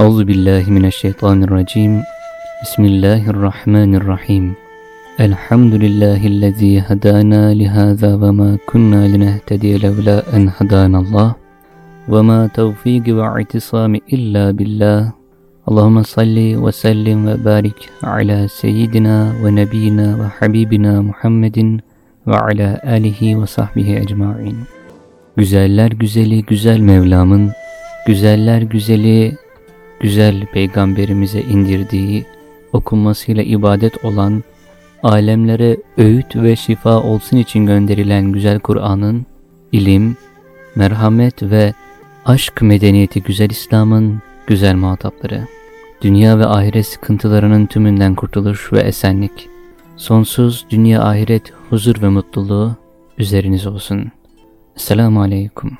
Euzu billahi mineşşeytanirracim. Bismillahirrahmanirrahim. Elhamdülillahi'llezî hedâna lihâzâ ve mâ kunnâ linehtediye levlâ en hedânallah. Ve mâ tevfîki ve itisâmi illâ billah. Allahümme salli ve sellim ve barik ala seyyidina ve nebiyina ve habibina Muhammedin ve ala alihi ve sahbihi ecma'in. Güzeller güzeli güzel Mevlam'ın, güzeller güzeli güzel peygamberimize indirdiği, okunmasıyla ibadet olan, alemlere öğüt ve şifa olsun için gönderilen güzel Kur'an'ın, ilim, merhamet ve aşk medeniyeti güzel İslam'ın güzel muhatapları, dünya ve ahiret sıkıntılarının tümünden kurtuluş ve esenlik, sonsuz dünya ahiret huzur ve mutluluğu üzeriniz olsun. Selamun Aleyküm.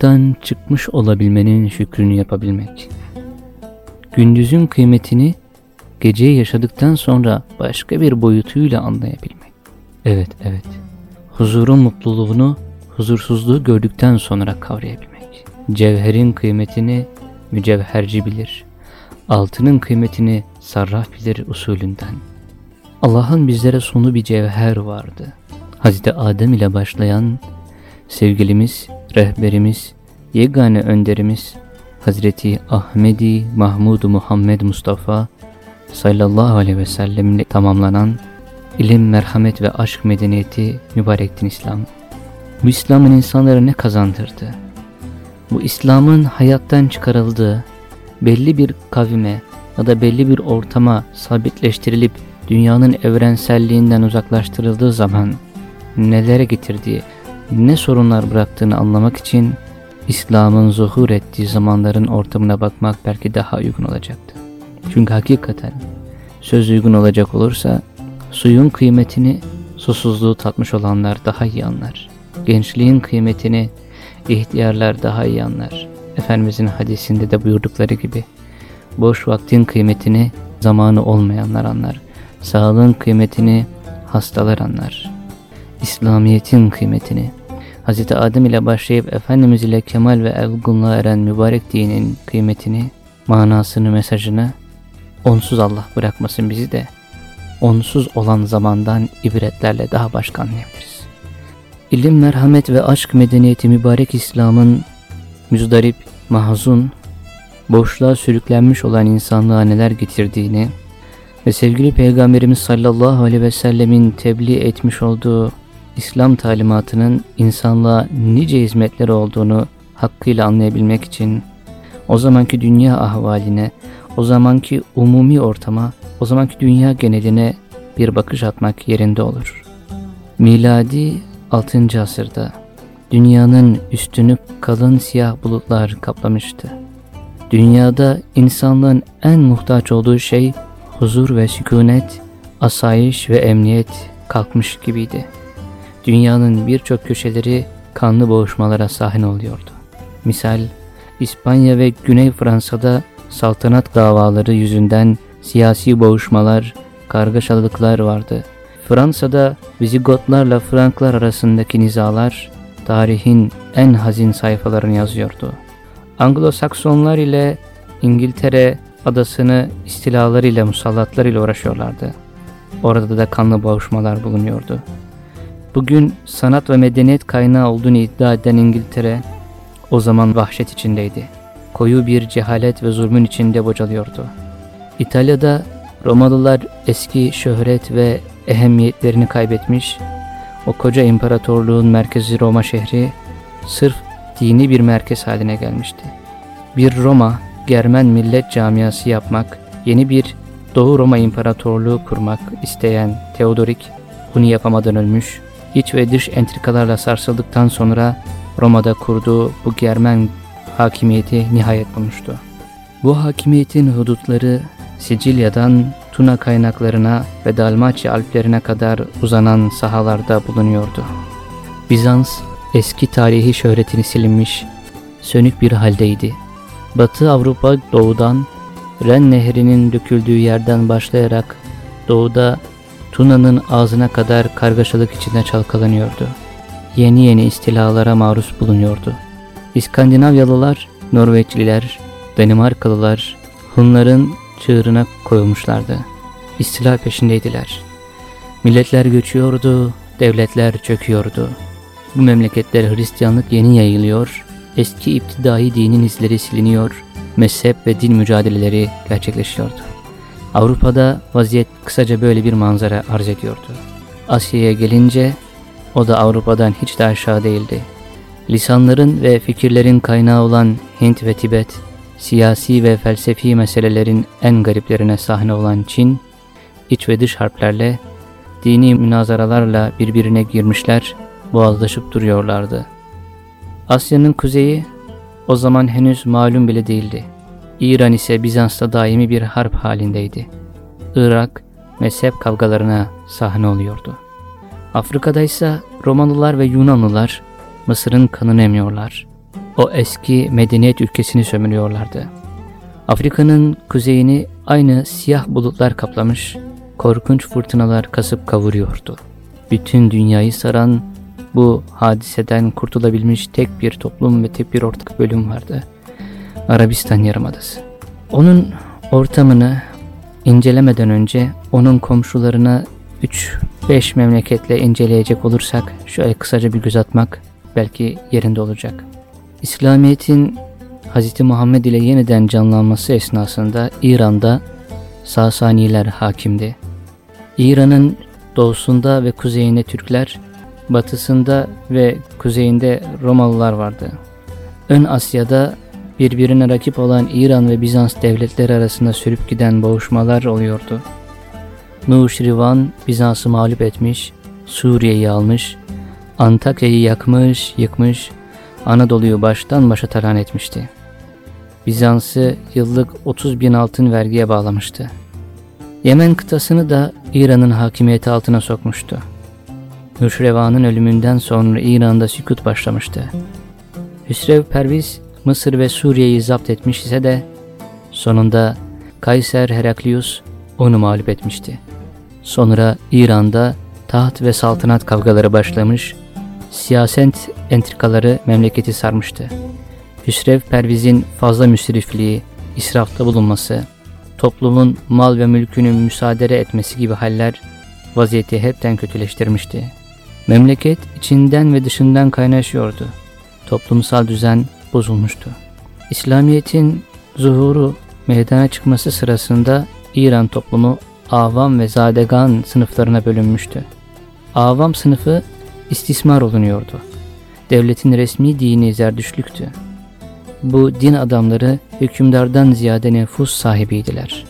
Karanlıktan çıkmış olabilmenin şükrünü yapabilmek. Gündüzün kıymetini geceyi yaşadıktan sonra başka bir boyutuyla anlayabilmek. Evet, evet. Huzurun mutluluğunu, huzursuzluğu gördükten sonra kavrayabilmek. Cevherin kıymetini mücevherci bilir. Altının kıymetini sarraf bilir usulünden. Allah'ın bizlere sonu bir cevher vardı. Hazreti Adem ile başlayan sevgilimiz rehberimiz, yegane önderimiz Hazreti Ahmedi Mahmud Muhammed Mustafa sallallahu aleyhi ve sellem ile tamamlanan ilim, merhamet ve aşk medeniyeti mübarek din İslam. Bu İslam'ın insanlara ne kazandırdı? Bu İslam'ın hayattan çıkarıldığı, belli bir kavime ya da belli bir ortama sabitleştirilip dünyanın evrenselliğinden uzaklaştırıldığı zaman nelere getirdiği, ne sorunlar bıraktığını anlamak için İslam'ın zuhur ettiği zamanların ortamına bakmak belki daha uygun olacaktı. Çünkü hakikaten söz uygun olacak olursa suyun kıymetini susuzluğu tatmış olanlar daha iyi anlar. Gençliğin kıymetini ihtiyarlar daha iyi anlar. Efendimizin hadisinde de buyurdukları gibi boş vaktin kıymetini zamanı olmayanlar anlar. Sağlığın kıymetini hastalar anlar. İslamiyet'in kıymetini Hz. Adem ile başlayıp Efendimiz ile kemal ve evgunluğa eren mübarek dinin kıymetini, manasını, mesajını onsuz Allah bırakmasın bizi de onsuz olan zamandan ibretlerle daha başka anlayabiliriz. İlim, merhamet ve aşk medeniyeti mübarek İslam'ın müzdarip, mahzun, boşluğa sürüklenmiş olan insanlığa neler getirdiğini ve sevgili Peygamberimiz sallallahu aleyhi ve sellemin tebliğ etmiş olduğu İslam talimatının insanlığa nice hizmetleri olduğunu hakkıyla anlayabilmek için o zamanki dünya ahvaline, o zamanki umumi ortama, o zamanki dünya geneline bir bakış atmak yerinde olur. Miladi 6. asırda dünyanın üstünü kalın siyah bulutlar kaplamıştı. Dünyada insanlığın en muhtaç olduğu şey huzur ve sükunet, asayiş ve emniyet kalkmış gibiydi dünyanın birçok köşeleri kanlı boğuşmalara sahne oluyordu. Misal, İspanya ve Güney Fransa'da saltanat davaları yüzünden siyasi boğuşmalar, kargaşalıklar vardı. Fransa'da Vizigotlarla Franklar arasındaki nizalar tarihin en hazin sayfalarını yazıyordu. Anglo-Saksonlar ile İngiltere adasını istilalarıyla musallatlarıyla uğraşıyorlardı. Orada da kanlı boğuşmalar bulunuyordu. Bugün sanat ve medeniyet kaynağı olduğunu iddia eden İngiltere o zaman vahşet içindeydi. Koyu bir cehalet ve zulmün içinde bocalıyordu. İtalya'da Romalılar eski şöhret ve ehemmiyetlerini kaybetmiş, o koca imparatorluğun merkezi Roma şehri sırf dini bir merkez haline gelmişti. Bir Roma, Germen millet camiası yapmak, yeni bir Doğu Roma İmparatorluğu kurmak isteyen Theodorik bunu yapamadan ölmüş, iç ve dış entrikalarla sarsıldıktan sonra Roma'da kurduğu bu Germen hakimiyeti nihayet bulmuştu. Bu hakimiyetin hudutları Sicilya'dan Tuna kaynaklarına ve Dalmaçya Alplerine kadar uzanan sahalarda bulunuyordu. Bizans eski tarihi şöhretini silinmiş, sönük bir haldeydi. Batı Avrupa doğudan Ren Nehri'nin döküldüğü yerden başlayarak doğuda Tuna'nın ağzına kadar kargaşalık içinde çalkalanıyordu. Yeni yeni istilalara maruz bulunuyordu. İskandinavyalılar, Norveçliler, Danimarkalılar, Hunların çığırına koyulmuşlardı. İstila peşindeydiler. Milletler göçüyordu, devletler çöküyordu. Bu memleketler Hristiyanlık yeni yayılıyor, eski iptidai dinin izleri siliniyor, mezhep ve din mücadeleleri gerçekleşiyordu. Avrupa'da vaziyet kısaca böyle bir manzara arz ediyordu. Asya'ya gelince o da Avrupa'dan hiç de aşağı değildi. Lisanların ve fikirlerin kaynağı olan Hint ve Tibet, siyasi ve felsefi meselelerin en gariplerine sahne olan Çin, iç ve dış harplerle, dini münazaralarla birbirine girmişler, boğazlaşıp duruyorlardı. Asya'nın kuzeyi o zaman henüz malum bile değildi. İran ise Bizans'ta daimi bir harp halindeydi. Irak mezhep kavgalarına sahne oluyordu. Afrika'da ise Romalılar ve Yunanlılar Mısır'ın kanını emiyorlar. O eski medeniyet ülkesini sömürüyorlardı. Afrika'nın kuzeyini aynı siyah bulutlar kaplamış, korkunç fırtınalar kasıp kavuruyordu. Bütün dünyayı saran bu hadiseden kurtulabilmiş tek bir toplum ve tek bir ortak bölüm vardı. Arabistan Yarımadası. Onun ortamını incelemeden önce onun komşularına 3-5 memleketle inceleyecek olursak şöyle kısaca bir göz atmak belki yerinde olacak. İslamiyet'in Hz. Muhammed ile yeniden canlanması esnasında İran'da Sasaniler hakimdi. İran'ın doğusunda ve kuzeyinde Türkler, batısında ve kuzeyinde Romalılar vardı. Ön Asya'da birbirine rakip olan İran ve Bizans devletleri arasında sürüp giden boğuşmalar oluyordu. Nuşrivan Bizans'ı mağlup etmiş, Suriye'yi almış, Antakya'yı yakmış, yıkmış, Anadolu'yu baştan başa talan etmişti. Bizans'ı yıllık 30 bin altın vergiye bağlamıştı. Yemen kıtasını da İran'ın hakimiyeti altına sokmuştu. Nuşrevan'ın ölümünden sonra İran'da sükut başlamıştı. Hüsrev Perviz Mısır ve Suriye'yi zapt etmiş ise de sonunda Kayser Heraklius onu mağlup etmişti. Sonra İran'da taht ve saltanat kavgaları başlamış, siyaset entrikaları memleketi sarmıştı. Hüsrev Perviz'in fazla müsrifliği, israfta bulunması, toplumun mal ve mülkünü müsaade etmesi gibi haller vaziyeti hepten kötüleştirmişti. Memleket içinden ve dışından kaynaşıyordu. Toplumsal düzen bozulmuştu. İslamiyet'in zuhuru meydana çıkması sırasında İran toplumu avam ve zadegan sınıflarına bölünmüştü. Avam sınıfı istismar olunuyordu. Devletin resmi dini zerdüşlüktü. Bu din adamları hükümdardan ziyade nüfus sahibiydiler.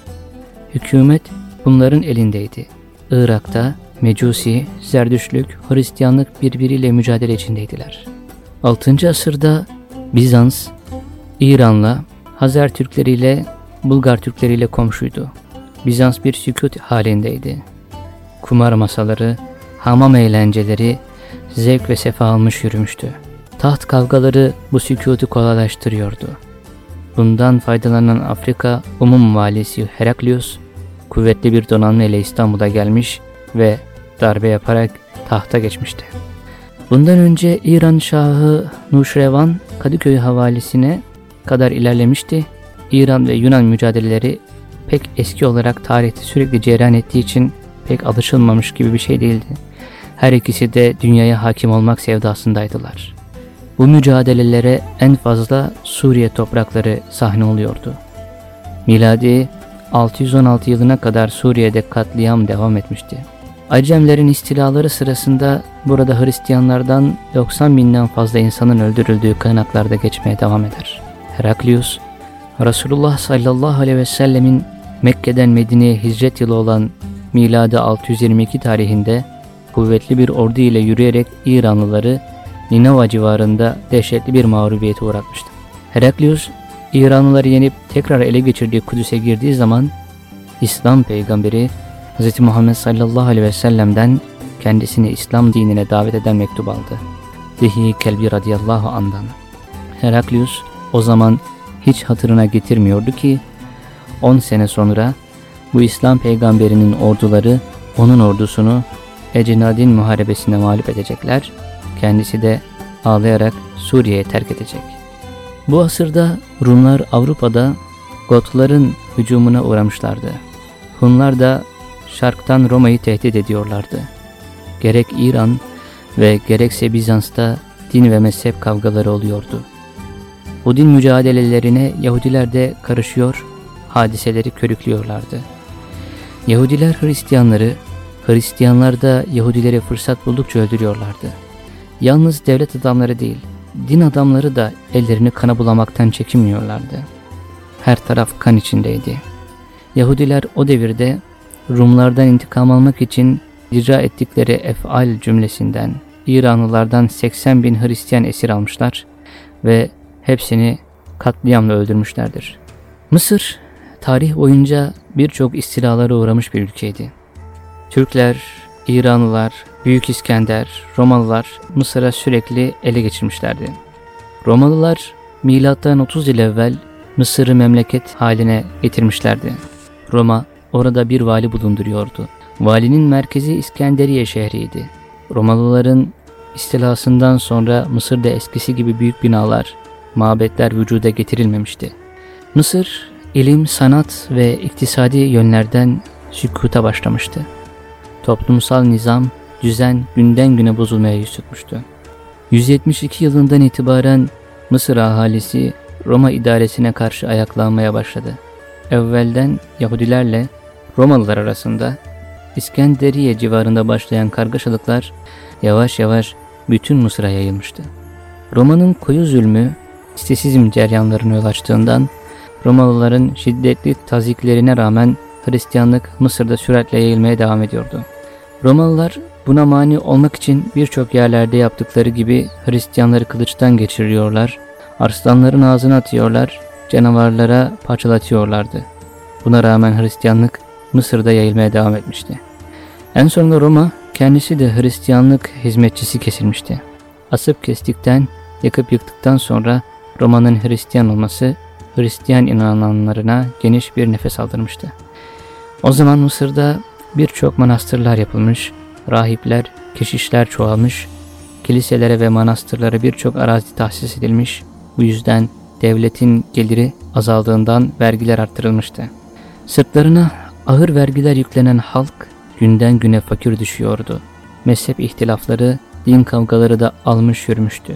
Hükümet bunların elindeydi. Irak'ta Mecusi, Zerdüşlük, Hristiyanlık birbiriyle mücadele içindeydiler. 6. asırda Bizans, İran'la, Hazer Türkleriyle, Bulgar Türkleriyle komşuydu. Bizans bir sükut halindeydi. Kumar masaları, hamam eğlenceleri, zevk ve sefa almış yürümüştü. Taht kavgaları bu sükutu kolaylaştırıyordu. Bundan faydalanan Afrika umum valisi Heraklius, kuvvetli bir donanma ile İstanbul'a gelmiş ve darbe yaparak tahta geçmişti. Bundan önce İran Şahı Nuşrevan Kadıköy havalisine kadar ilerlemişti. İran ve Yunan mücadeleleri pek eski olarak tarihte sürekli cereyan ettiği için pek alışılmamış gibi bir şey değildi. Her ikisi de dünyaya hakim olmak sevdasındaydılar. Bu mücadelelere en fazla Suriye toprakları sahne oluyordu. Miladi 616 yılına kadar Suriye'de katliam devam etmişti. Acemlerin istilaları sırasında burada Hristiyanlardan 90 binden fazla insanın öldürüldüğü kaynaklarda geçmeye devam eder. Heraklius, Resulullah sallallahu aleyhi ve sellemin Mekke'den Medine'ye hicret yılı olan miladi 622 tarihinde kuvvetli bir ordu ile yürüyerek İranlıları Ninova civarında dehşetli bir mağlubiyete uğratmıştı. Heraklius İranlıları yenip tekrar ele geçirdiği Kudüs'e girdiği zaman İslam peygamberi Hz. Muhammed sallallahu aleyhi ve sellem'den kendisini İslam dinine davet eden mektup aldı. Dihi Kelbi radıyallahu andan. Heraklius o zaman hiç hatırına getirmiyordu ki 10 sene sonra bu İslam peygamberinin orduları onun ordusunu Ecinadin muharebesine mağlup edecekler. Kendisi de ağlayarak Suriye'ye terk edecek. Bu asırda Rumlar Avrupa'da Gotların hücumuna uğramışlardı. Hunlar da şarktan Roma'yı tehdit ediyorlardı. Gerek İran ve gerekse Bizans'ta din ve mezhep kavgaları oluyordu. Bu din mücadelelerine Yahudiler de karışıyor, hadiseleri körüklüyorlardı. Yahudiler Hristiyanları, Hristiyanlar da Yahudileri fırsat buldukça öldürüyorlardı. Yalnız devlet adamları değil, din adamları da ellerini kana bulamaktan çekinmiyorlardı. Her taraf kan içindeydi. Yahudiler o devirde Rumlardan intikam almak için icra ettikleri efal cümlesinden İranlılardan 80 bin Hristiyan esir almışlar ve hepsini katliamla öldürmüşlerdir. Mısır tarih boyunca birçok istilalara uğramış bir ülkeydi. Türkler, İranlılar, Büyük İskender, Romalılar Mısır'a sürekli ele geçirmişlerdi. Romalılar milattan 30 yıl evvel Mısır'ı memleket haline getirmişlerdi. Roma orada bir vali bulunduruyordu. Valinin merkezi İskenderiye şehriydi. Romalıların istilasından sonra Mısır'da eskisi gibi büyük binalar, mabetler vücuda getirilmemişti. Mısır, ilim, sanat ve iktisadi yönlerden sükuta başlamıştı. Toplumsal nizam, düzen günden güne bozulmaya yüz tutmuştu. 172 yılından itibaren Mısır ahalisi Roma idaresine karşı ayaklanmaya başladı. Evvelden Yahudilerle Romalılar arasında İskenderiye civarında başlayan kargaşalıklar yavaş yavaş bütün Mısır'a yayılmıştı. Roma'nın koyu zulmü istisizm ceryanlarına yol açtığından Romalıların şiddetli taziklerine rağmen Hristiyanlık Mısır'da süratle yayılmaya devam ediyordu. Romalılar buna mani olmak için birçok yerlerde yaptıkları gibi Hristiyanları kılıçtan geçiriyorlar, arslanların ağzına atıyorlar, canavarlara parçalatıyorlardı. Buna rağmen Hristiyanlık Mısır'da yayılmaya devam etmişti. En sonunda Roma kendisi de Hristiyanlık hizmetçisi kesilmişti. Asıp kestikten, yakıp yıktıktan sonra Roma'nın Hristiyan olması Hristiyan inananlarına geniş bir nefes aldırmıştı. O zaman Mısır'da birçok manastırlar yapılmış, rahipler, keşişler çoğalmış, kiliselere ve manastırlara birçok arazi tahsis edilmiş, bu yüzden devletin geliri azaldığından vergiler arttırılmıştı. Sırtlarına ağır vergiler yüklenen halk günden güne fakir düşüyordu. Mezhep ihtilafları, din kavgaları da almış yürümüştü.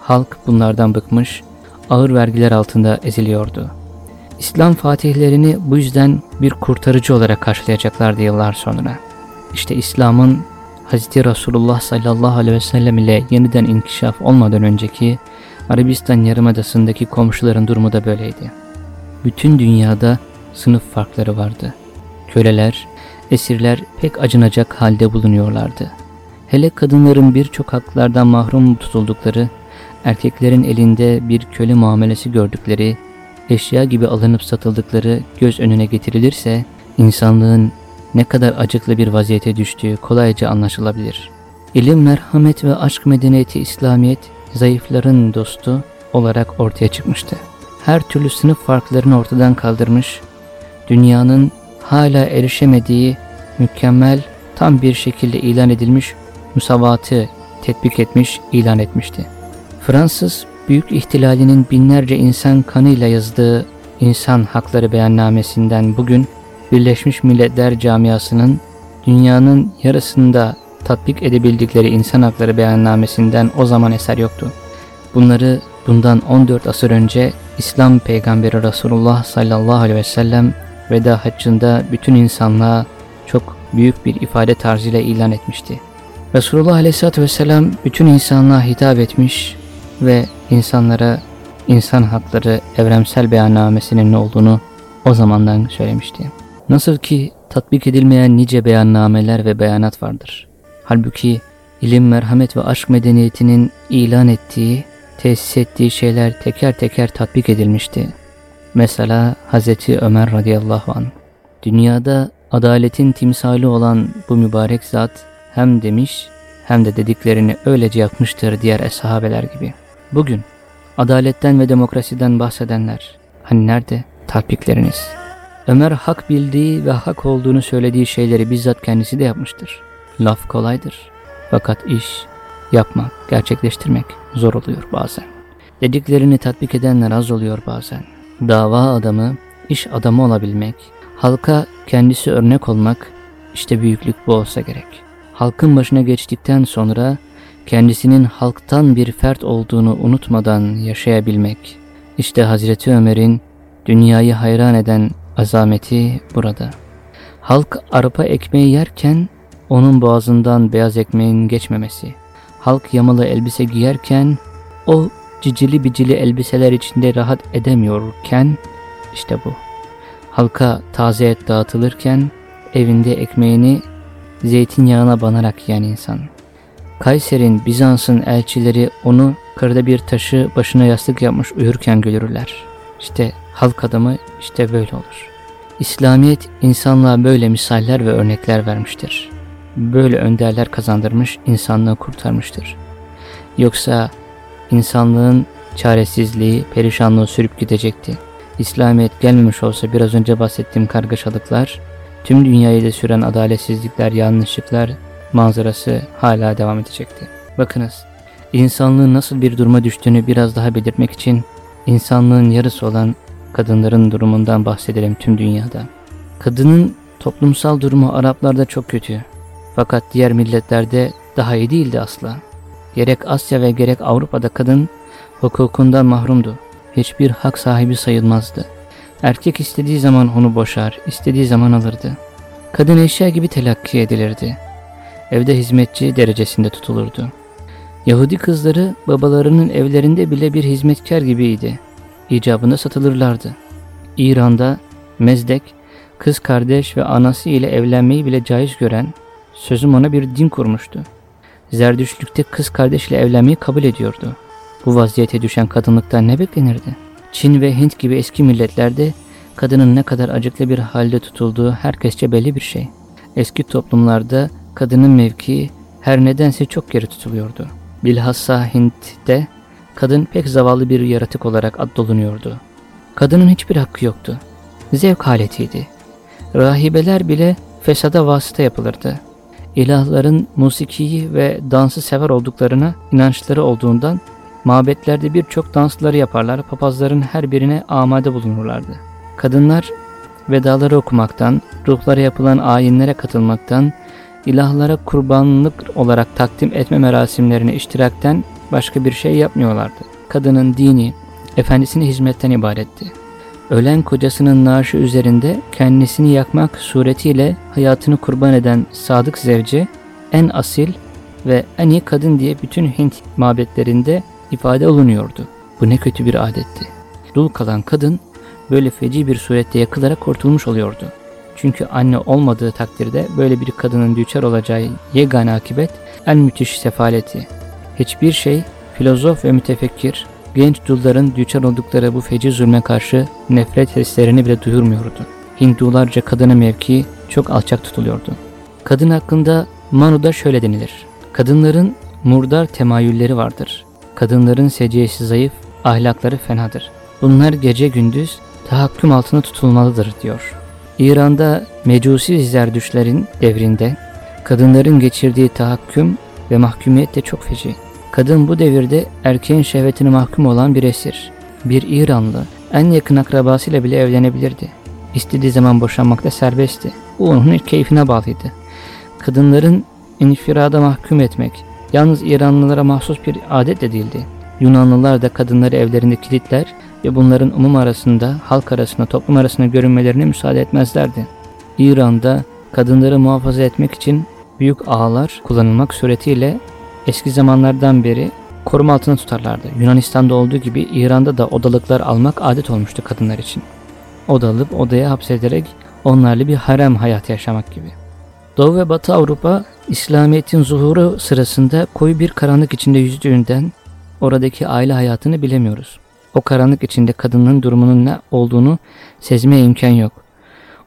Halk bunlardan bıkmış, ağır vergiler altında eziliyordu. İslam fatihlerini bu yüzden bir kurtarıcı olarak karşılayacaklardı yıllar sonra. İşte İslam'ın Hz. Resulullah sallallahu aleyhi ve sellem ile yeniden inkişaf olmadan önceki Arabistan Yarımadası'ndaki komşuların durumu da böyleydi. Bütün dünyada sınıf farkları vardı. Köleler, esirler pek acınacak halde bulunuyorlardı. Hele kadınların birçok haklardan mahrum tutuldukları, erkeklerin elinde bir köle muamelesi gördükleri, eşya gibi alınıp satıldıkları göz önüne getirilirse, insanlığın ne kadar acıklı bir vaziyete düştüğü kolayca anlaşılabilir. İlim, merhamet ve aşk medeniyeti İslamiyet, zayıfların dostu olarak ortaya çıkmıştı. Her türlü sınıf farklarını ortadan kaldırmış, dünyanın hala erişemediği mükemmel, tam bir şekilde ilan edilmiş musavatı tetbik etmiş, ilan etmişti. Fransız Büyük İhtilali'nin binlerce insan kanıyla yazdığı insan hakları beyannamesinden bugün Birleşmiş Milletler Camiası'nın dünyanın yarısında tatbik edebildikleri insan hakları beyannamesinden o zaman eser yoktu. Bunları bundan 14 asır önce İslam peygamberi Resulullah sallallahu aleyhi ve sellem veda haccında bütün insanlığa çok büyük bir ifade tarzıyla ilan etmişti. Resulullah aleyhissalatü vesselam bütün insanlığa hitap etmiş ve insanlara insan hakları evrensel beyannamesinin ne olduğunu o zamandan söylemişti. Nasıl ki tatbik edilmeyen nice beyannameler ve beyanat vardır. Halbuki ilim, merhamet ve aşk medeniyetinin ilan ettiği tesis ettiği şeyler teker teker tatbik edilmişti. Mesela Hz. Ömer radıyallahu an. Dünyada adaletin timsali olan bu mübarek zat hem demiş hem de dediklerini öylece yapmıştır diğer eshabeler gibi. Bugün adaletten ve demokrasiden bahsedenler hani nerede tatbikleriniz? Ömer hak bildiği ve hak olduğunu söylediği şeyleri bizzat kendisi de yapmıştır. Laf kolaydır. Fakat iş, yapmak, gerçekleştirmek zor oluyor bazen. Dediklerini tatbik edenler az oluyor bazen. Dava adamı, iş adamı olabilmek, halka kendisi örnek olmak, işte büyüklük bu olsa gerek. Halkın başına geçtikten sonra kendisinin halktan bir fert olduğunu unutmadan yaşayabilmek, işte Hazreti Ömer'in dünyayı hayran eden azameti burada. Halk arpa ekmeği yerken onun boğazından beyaz ekmeğin geçmemesi. Halk yamalı elbise giyerken o cicili bicili elbiseler içinde rahat edemiyorken işte bu. Halka taze et dağıtılırken evinde ekmeğini zeytinyağına banarak yiyen insan. Kayser'in, Bizans'ın elçileri onu kırda bir taşı başına yastık yapmış uyurken görürler. İşte halk adamı işte böyle olur. İslamiyet insanlığa böyle misaller ve örnekler vermiştir. Böyle önderler kazandırmış, insanlığı kurtarmıştır. Yoksa insanlığın çaresizliği, perişanlığı sürüp gidecekti. İslamiyet gelmemiş olsa biraz önce bahsettiğim kargaşalıklar, tüm dünyayı da süren adaletsizlikler, yanlışlıklar manzarası hala devam edecekti. Bakınız, insanlığın nasıl bir duruma düştüğünü biraz daha belirtmek için insanlığın yarısı olan kadınların durumundan bahsedelim tüm dünyada. Kadının toplumsal durumu Araplarda çok kötü. Fakat diğer milletlerde daha iyi değildi asla. Gerek Asya ve gerek Avrupa'da kadın hukukundan mahrumdu. Hiçbir hak sahibi sayılmazdı. Erkek istediği zaman onu boşar, istediği zaman alırdı. Kadın eşya gibi telakki edilirdi. Evde hizmetçi derecesinde tutulurdu. Yahudi kızları babalarının evlerinde bile bir hizmetkar gibiydi. İcabında satılırlardı. İran'da Mezdek, kız kardeş ve anası ile evlenmeyi bile caiz gören, sözüm ona bir din kurmuştu. Zerdüşlükte kız kardeşle evlenmeyi kabul ediyordu. Bu vaziyete düşen kadınlıktan ne beklenirdi? Çin ve Hint gibi eski milletlerde kadının ne kadar acıklı bir halde tutulduğu herkesçe belli bir şey. Eski toplumlarda kadının mevkii her nedense çok geri tutuluyordu. Bilhassa Hint'te kadın pek zavallı bir yaratık olarak addolunuyordu. Kadının hiçbir hakkı yoktu. Zevk aletiydi. Rahibeler bile fesada vasıta yapılırdı. İlahların musikiyi ve dansı sever olduklarına inançları olduğundan mabetlerde birçok dansları yaparlar, papazların her birine amade bulunurlardı. Kadınlar vedaları okumaktan, ruhlara yapılan ayinlere katılmaktan, ilahlara kurbanlık olarak takdim etme merasimlerine iştirakten başka bir şey yapmıyorlardı. Kadının dini, efendisine hizmetten ibaretti. Ölen kocasının naaşı üzerinde kendisini yakmak suretiyle hayatını kurban eden sadık zevce en asil ve en iyi kadın diye bütün Hint mabetlerinde ifade olunuyordu. Bu ne kötü bir adetti. Dul kalan kadın böyle feci bir surette yakılarak kurtulmuş oluyordu. Çünkü anne olmadığı takdirde böyle bir kadının düçar olacağı yegane akibet en müthiş sefaleti. Hiçbir şey filozof ve mütefekkir genç dulların düçar oldukları bu feci zulme karşı nefret hislerini bile duyurmuyordu. Hindularca kadına mevki çok alçak tutuluyordu. Kadın hakkında Manu'da şöyle denilir. Kadınların murdar temayülleri vardır. Kadınların seciyesi zayıf, ahlakları fenadır. Bunlar gece gündüz tahakküm altına tutulmalıdır diyor. İran'da mecusi zerdüşlerin devrinde kadınların geçirdiği tahakküm ve mahkumiyet de çok feci. Kadın bu devirde erkeğin şehvetine mahkum olan bir esir. Bir İranlı en yakın akrabasıyla bile evlenebilirdi. İstediği zaman boşanmakta serbestti. Bu onun keyfine bağlıydı. Kadınların infirada mahkum etmek yalnız İranlılara mahsus bir adet de değildi. Yunanlılar da kadınları evlerinde kilitler ve bunların umum arasında, halk arasında, toplum arasında görünmelerine müsaade etmezlerdi. İran'da kadınları muhafaza etmek için büyük ağlar kullanılmak suretiyle eski zamanlardan beri koruma altında tutarlardı. Yunanistan'da olduğu gibi İran'da da odalıklar almak adet olmuştu kadınlar için. Odalıp odaya hapsederek onlarla bir harem hayatı yaşamak gibi. Doğu ve Batı Avrupa İslamiyet'in zuhuru sırasında koyu bir karanlık içinde yüzdüğünden oradaki aile hayatını bilemiyoruz. O karanlık içinde kadının durumunun ne olduğunu sezmeye imkan yok.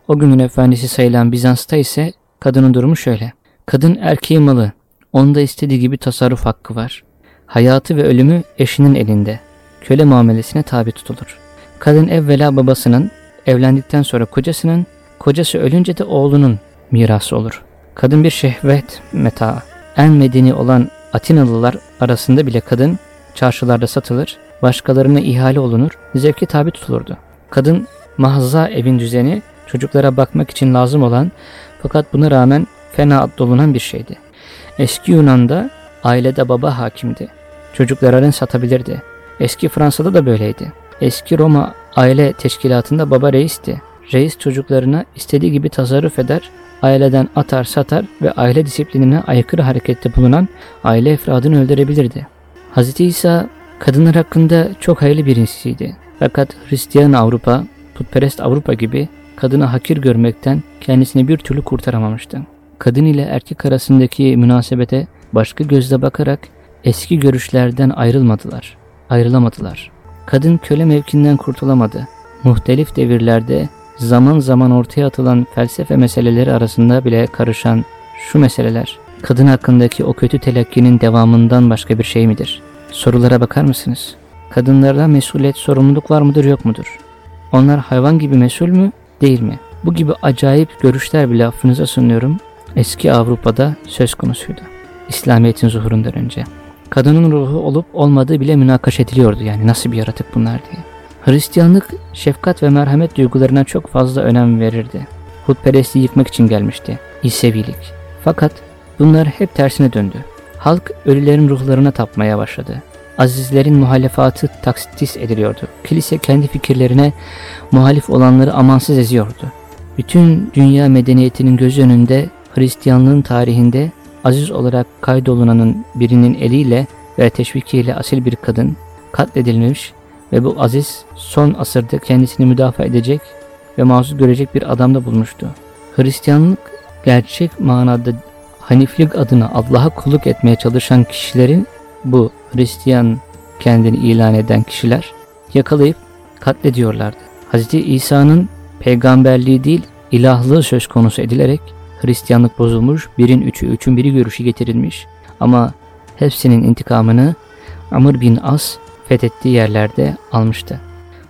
O günün efendisi sayılan Bizans'ta ise kadının durumu şöyle. Kadın erkeği malı, onda istediği gibi tasarruf hakkı var. Hayatı ve ölümü eşinin elinde. Köle muamelesine tabi tutulur. Kadın evvela babasının, evlendikten sonra kocasının, kocası ölünce de oğlunun mirası olur. Kadın bir şehvet meta. En medeni olan Atinalılar arasında bile kadın çarşılarda satılır, başkalarına ihale olunur, zevke tabi tutulurdu. Kadın mahza evin düzeni, çocuklara bakmak için lazım olan fakat buna rağmen fena dolunan bir şeydi. Eski Yunan'da ailede baba hakimdi. Çocuklarını satabilirdi. Eski Fransa'da da böyleydi. Eski Roma aile teşkilatında baba reisti. Reis çocuklarına istediği gibi tasarruf eder, aileden atar satar ve aile disiplinine aykırı harekette bulunan aile efradını öldürebilirdi. Hz. İsa kadınlar hakkında çok hayırlı birisiydi. Fakat Hristiyan Avrupa, putperest Avrupa gibi kadını hakir görmekten kendisini bir türlü kurtaramamıştı. Kadın ile erkek arasındaki münasebete başka gözle bakarak eski görüşlerden ayrılmadılar, ayrılamadılar. Kadın köle mevkinden kurtulamadı. Muhtelif devirlerde zaman zaman ortaya atılan felsefe meseleleri arasında bile karışan şu meseleler, kadın hakkındaki o kötü telakkinin devamından başka bir şey midir? Sorulara bakar mısınız? Kadınlarda mesuliyet, sorumluluk var mıdır yok mudur? Onlar hayvan gibi mesul mü, değil mi? Bu gibi acayip görüşler bile affınıza sunuyorum eski Avrupa'da söz konusuydu. İslamiyet'in zuhurundan önce. Kadının ruhu olup olmadığı bile münakaş ediliyordu yani nasıl bir yaratık bunlar diye. Hristiyanlık şefkat ve merhamet duygularına çok fazla önem verirdi. Hutperestliği yıkmak için gelmişti. İsevilik. Fakat bunlar hep tersine döndü. Halk ölülerin ruhlarına tapmaya başladı. Azizlerin muhalefatı taksis ediliyordu. Kilise kendi fikirlerine muhalif olanları amansız eziyordu. Bütün dünya medeniyetinin göz önünde Hristiyanlığın tarihinde aziz olarak kaydolunanın birinin eliyle ve teşvikiyle asil bir kadın katledilmiş ve bu aziz son asırda kendisini müdafaa edecek ve mazur görecek bir adamda bulmuştu. Hristiyanlık gerçek manada Haniflik adına Allah'a kulluk etmeye çalışan kişilerin bu Hristiyan kendini ilan eden kişiler yakalayıp katlediyorlardı. Hz. İsa'nın peygamberliği değil ilahlığı söz konusu edilerek Hristiyanlık bozulmuş, birin üçü, üçün biri görüşü getirilmiş ama hepsinin intikamını Amr bin As fethettiği yerlerde almıştı.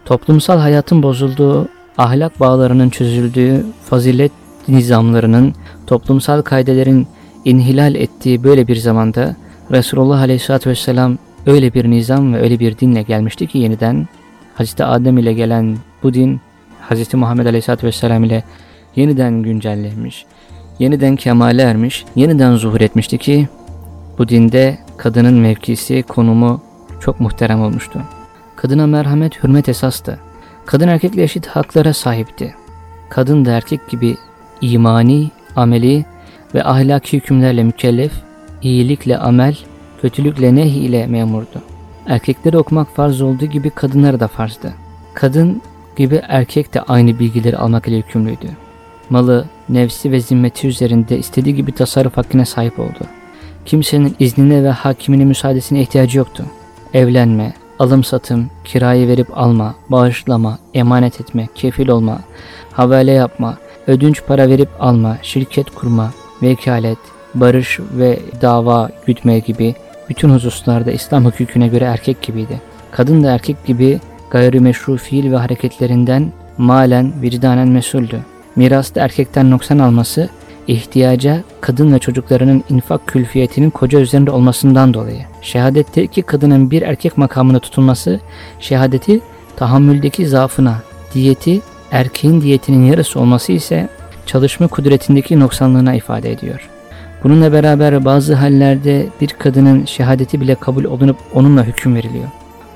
Toplumsal hayatın bozulduğu, ahlak bağlarının çözüldüğü, fazilet nizamlarının, toplumsal kaidelerin inhilal ettiği böyle bir zamanda Resulullah Aleyhisselatü Vesselam öyle bir nizam ve öyle bir dinle gelmişti ki yeniden Hazreti Adem ile gelen bu din Hazreti Muhammed Aleyhisselatü Vesselam ile yeniden güncellenmiş, yeniden kemale ermiş, yeniden zuhur etmişti ki bu dinde kadının mevkisi, konumu çok muhterem olmuştu. Kadına merhamet, hürmet esastı. Kadın erkekle eşit haklara sahipti. Kadın da erkek gibi imani, ameli ve ahlaki hükümlerle mükellef, iyilikle amel, kötülükle nehi ile memurdu. Erkekleri okumak farz olduğu gibi kadınlara da farzdı. Kadın gibi erkek de aynı bilgileri almak ile yükümlüydü. Malı, nefsi ve zimmeti üzerinde istediği gibi tasarruf hakkına sahip oldu. Kimsenin iznine ve hakiminin müsaadesine ihtiyacı yoktu. Evlenme, alım satım, kirayı verip alma, bağışlama, emanet etme, kefil olma, havale yapma, ödünç para verip alma, şirket kurma, vekalet, barış ve dava gütme gibi bütün hususlarda İslam hukukuna göre erkek gibiydi. Kadın da erkek gibi gayrimeşru fiil ve hareketlerinden malen, vicdanen mesuldü. Mirasta erkekten noksan alması ihtiyaca kadın ve çocuklarının infak külfiyetinin koca üzerinde olmasından dolayı. Şehadette iki kadının bir erkek makamında tutulması şehadeti tahammüldeki zaafına, diyeti erkeğin diyetinin yarısı olması ise çalışma kudretindeki noksanlığına ifade ediyor. Bununla beraber bazı hallerde bir kadının şehadeti bile kabul olunup onunla hüküm veriliyor.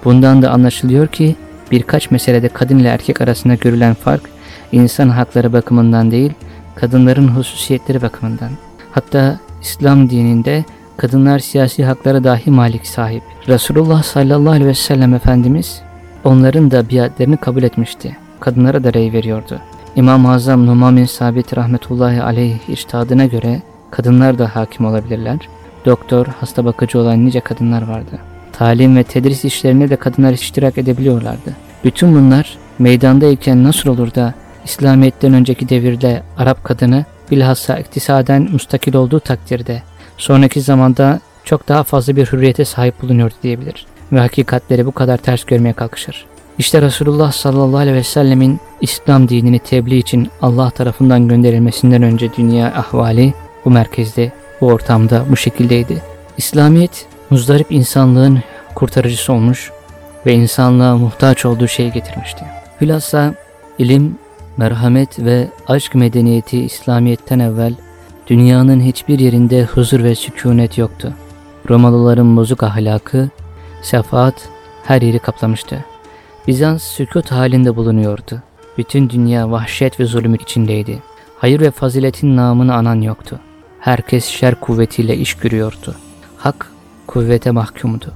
Bundan da anlaşılıyor ki birkaç meselede kadın ile erkek arasında görülen fark insan hakları bakımından değil, kadınların hususiyetleri bakımından. Hatta İslam dininde kadınlar siyasi haklara dahi malik sahip. Resulullah sallallahu aleyhi ve sellem Efendimiz onların da biatlerini kabul etmişti. Kadınlara da rey veriyordu. İmam-ı Azam Numan bin Sabit rahmetullahi aleyh iştihadına göre kadınlar da hakim olabilirler. Doktor, hasta bakıcı olan nice kadınlar vardı. Talim ve tedris işlerine de kadınlar iştirak edebiliyorlardı. Bütün bunlar meydandayken nasıl olur da İslamiyet'ten önceki devirde Arap kadını bilhassa iktisaden müstakil olduğu takdirde sonraki zamanda çok daha fazla bir hürriyete sahip bulunuyordu diyebilir ve hakikatleri bu kadar ters görmeye kalkışır. İşte Resulullah sallallahu aleyhi ve sellemin İslam dinini tebliğ için Allah tarafından gönderilmesinden önce dünya ahvali bu merkezde, bu ortamda bu şekildeydi. İslamiyet muzdarip insanlığın kurtarıcısı olmuş ve insanlığa muhtaç olduğu şeyi getirmişti. Hülasa ilim, merhamet ve aşk medeniyeti İslamiyet'ten evvel dünyanın hiçbir yerinde huzur ve sükunet yoktu. Romalıların bozuk ahlakı, sefaat her yeri kaplamıştı. Bizans sükut halinde bulunuyordu. Bütün dünya vahşet ve zulüm içindeydi. Hayır ve faziletin namını anan yoktu. Herkes şer kuvvetiyle iş görüyordu. Hak kuvvete mahkumdu.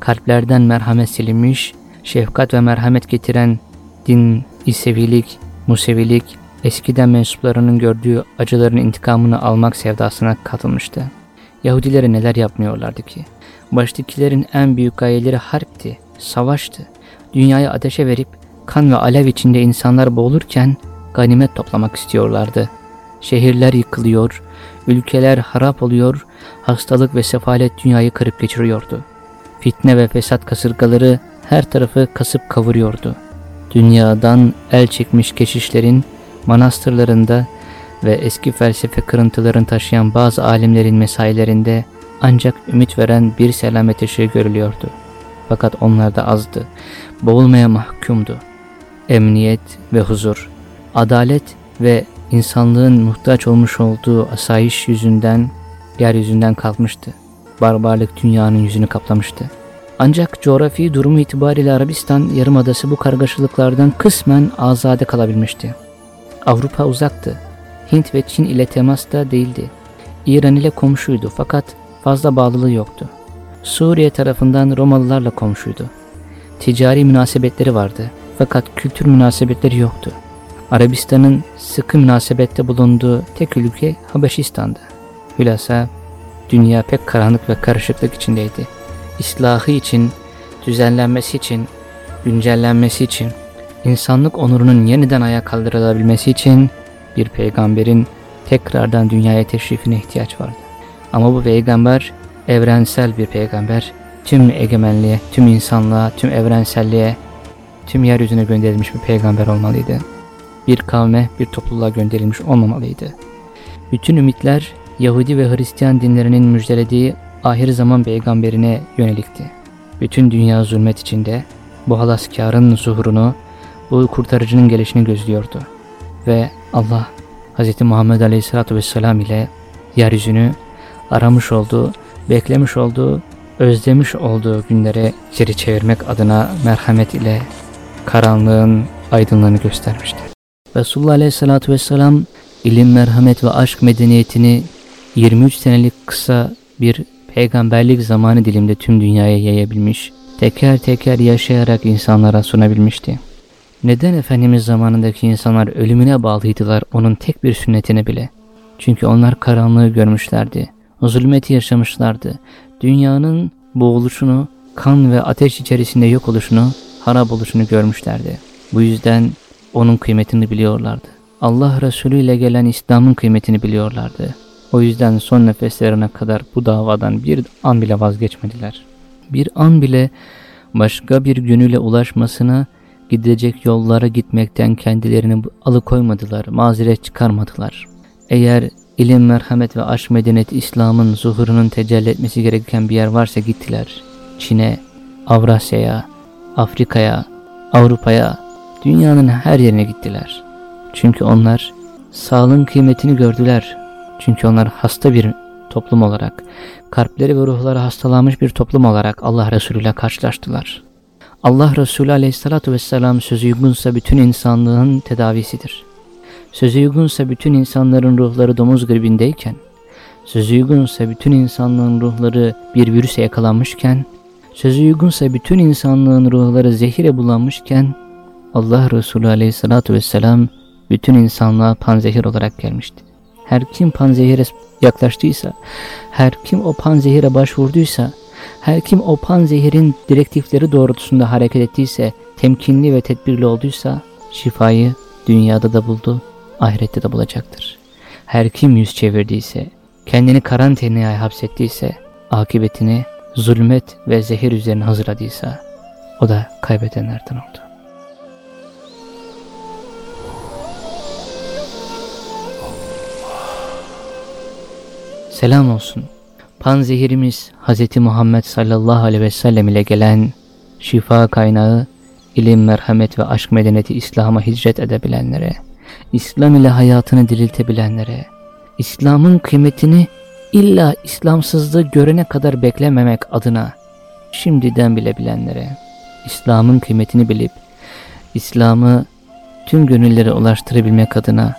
Kalplerden merhamet silinmiş, şefkat ve merhamet getiren din, İsevilik, Musevilik, eskiden mensuplarının gördüğü acıların intikamını almak sevdasına katılmıştı. Yahudilere neler yapmıyorlardı ki? Baştakilerin en büyük gayeleri harpti, savaştı. Dünyayı ateşe verip kan ve alev içinde insanlar boğulurken ganimet toplamak istiyorlardı. Şehirler yıkılıyor, ülkeler harap oluyor, hastalık ve sefalet dünyayı kırıp geçiriyordu. Fitne ve fesat kasırgaları her tarafı kasıp kavuruyordu. Dünyadan el çekmiş keşişlerin manastırlarında ve eski felsefe kırıntılarını taşıyan bazı alimlerin mesailerinde ancak ümit veren bir selamet ışığı görülüyordu. Fakat onlar da azdı. Boğulmaya mahkumdu. Emniyet ve huzur, adalet ve insanlığın muhtaç olmuş olduğu asayiş yüzünden, yeryüzünden kalkmıştı. Barbarlık dünyanın yüzünü kaplamıştı. Ancak coğrafi durumu itibariyle Arabistan yarımadası bu kargaşalıklardan kısmen azade kalabilmişti. Avrupa uzaktı. Hint ve Çin ile temasta değildi. İran ile komşuydu fakat fazla bağlılığı yoktu. Suriye tarafından Romalılarla komşuydu. Ticari münasebetleri vardı fakat kültür münasebetleri yoktu. Arabistan'ın sıkı münasebette bulunduğu tek ülke Habeşistan'dı. Hülasa dünya pek karanlık ve karışıklık içindeydi. İslahı için, düzenlenmesi için, güncellenmesi için, insanlık onurunun yeniden ayağa kaldırılabilmesi için bir peygamberin tekrardan dünyaya teşrifine ihtiyaç vardı. Ama bu peygamber evrensel bir peygamber, tüm egemenliğe, tüm insanlığa, tüm evrenselliğe, tüm yeryüzüne gönderilmiş bir peygamber olmalıydı. Bir kavme, bir topluluğa gönderilmiş olmamalıydı. Bütün ümitler Yahudi ve Hristiyan dinlerinin müjdelediği ahir zaman peygamberine yönelikti. Bütün dünya zulmet içinde bu halaskarın zuhurunu, bu kurtarıcının gelişini gözlüyordu. Ve Allah Hz. Muhammed Aleyhisselatü Vesselam ile yeryüzünü aramış olduğu, beklemiş olduğu, özlemiş olduğu günlere geri çevirmek adına merhamet ile karanlığın aydınlığını göstermişti. Resulullah Aleyhisselatü Vesselam ilim, merhamet ve aşk medeniyetini 23 senelik kısa bir peygamberlik zamanı dilimde tüm dünyaya yayabilmiş, teker teker yaşayarak insanlara sunabilmişti. Neden Efendimiz zamanındaki insanlar ölümüne bağlıydılar onun tek bir sünnetine bile? Çünkü onlar karanlığı görmüşlerdi, zulmeti yaşamışlardı. Dünyanın boğuluşunu, kan ve ateş içerisinde yok oluşunu, harap oluşunu görmüşlerdi. Bu yüzden onun kıymetini biliyorlardı. Allah Resulü ile gelen İslam'ın kıymetini biliyorlardı. O yüzden son nefeslerine kadar bu davadan bir an bile vazgeçmediler. Bir an bile başka bir günüyle ulaşmasına gidecek yollara gitmekten kendilerini alıkoymadılar, mazeret çıkarmadılar. Eğer ilim, merhamet ve aşk medeniyeti İslam'ın zuhurunun tecelli etmesi gereken bir yer varsa gittiler. Çin'e, Avrasya'ya, Afrika'ya, Avrupa'ya, dünyanın her yerine gittiler. Çünkü onlar sağlığın kıymetini gördüler. Çünkü onlar hasta bir toplum olarak, kalpleri ve ruhları hastalanmış bir toplum olarak Allah Resulü ile karşılaştılar. Allah Resulü aleyhissalatu vesselam sözü uygunsa bütün insanlığın tedavisidir. Sözü uygunsa bütün insanların ruhları domuz gribindeyken, sözü uygunsa bütün insanlığın ruhları bir virüse yakalanmışken, sözü uygunsa bütün insanlığın ruhları zehire bulanmışken, Allah Resulü aleyhissalatu vesselam bütün insanlığa panzehir olarak gelmişti. Her kim panzehire yaklaştıysa, her kim o panzehire başvurduysa, Her kim o panzehirin direktifleri doğrultusunda hareket ettiyse, temkinli ve tedbirli olduysa, şifayı dünyada da buldu, ahirette de bulacaktır. Her kim yüz çevirdiyse, kendini karantinaya hapsettiyse, akıbetini zulmet ve zehir üzerine hazırladıysa, o da kaybedenlerden oldu. Selam olsun. Panzehirimiz Hz. Muhammed sallallahu aleyhi ve sellem ile gelen şifa kaynağı, ilim, merhamet ve aşk medeniyeti İslam'a hicret edebilenlere, İslam ile hayatını diriltebilenlere, İslam'ın kıymetini illa İslamsızlığı görene kadar beklememek adına şimdiden bilebilenlere, İslam'ın kıymetini bilip İslam'ı tüm gönüllere ulaştırabilmek adına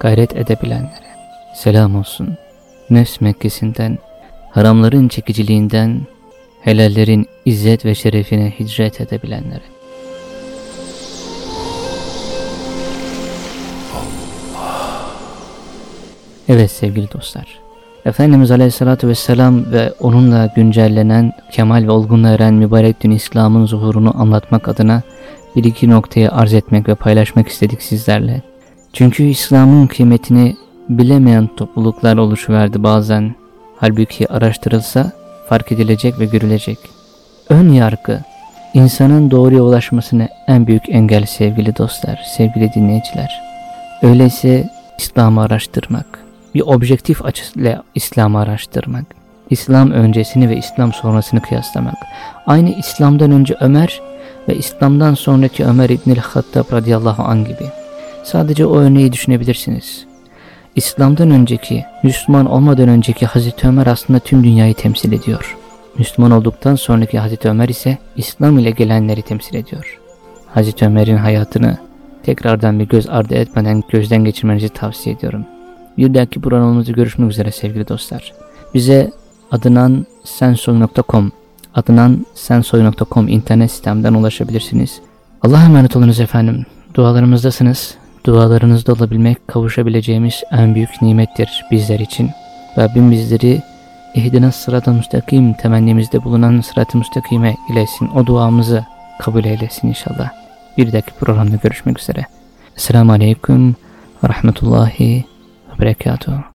gayret edebilenlere selam olsun. Nefs Mekkesi'nden, haramların çekiciliğinden, helallerin izzet ve şerefine hicret edebilenlere. Evet sevgili dostlar. Efendimiz Aleyhisselatü Vesselam ve onunla güncellenen, kemal ve olgunluğa eren mübarek din İslam'ın zuhurunu anlatmak adına bir iki noktayı arz etmek ve paylaşmak istedik sizlerle. Çünkü İslam'ın kıymetini bilemeyen topluluklar oluşuverdi bazen. Halbuki araştırılsa fark edilecek ve görülecek. Ön yargı, insanın doğruya ulaşmasına en büyük engel sevgili dostlar, sevgili dinleyiciler. Öyleyse İslam'ı araştırmak, bir objektif açıyla İslam'ı araştırmak, İslam öncesini ve İslam sonrasını kıyaslamak, aynı İslam'dan önce Ömer ve İslam'dan sonraki Ömer İbnül Hattab radıyallahu an gibi. Sadece o örneği düşünebilirsiniz. İslam'dan önceki, Müslüman olmadan önceki Hazreti Ömer aslında tüm dünyayı temsil ediyor. Müslüman olduktan sonraki Hazreti Ömer ise İslam ile gelenleri temsil ediyor. Hazreti Ömer'in hayatını tekrardan bir göz ardı etmeden gözden geçirmenizi tavsiye ediyorum. Bir dahaki programımızda görüşmek üzere sevgili dostlar. Bize adınansensoy.com adınansensoy.com internet sitemden ulaşabilirsiniz. Allah'a emanet olunuz efendim. Dualarımızdasınız. Dualarınızda olabilmek kavuşabileceğimiz en büyük nimettir bizler için. Rabbim bizleri ehdine sırat-ı müstakim temennimizde bulunan sırat-ı müstakime ilesin. O duamızı kabul eylesin inşallah. Bir dahaki programda görüşmek üzere. Esselamu Aleyküm ve Rahmetullahi ve Berekatuhu.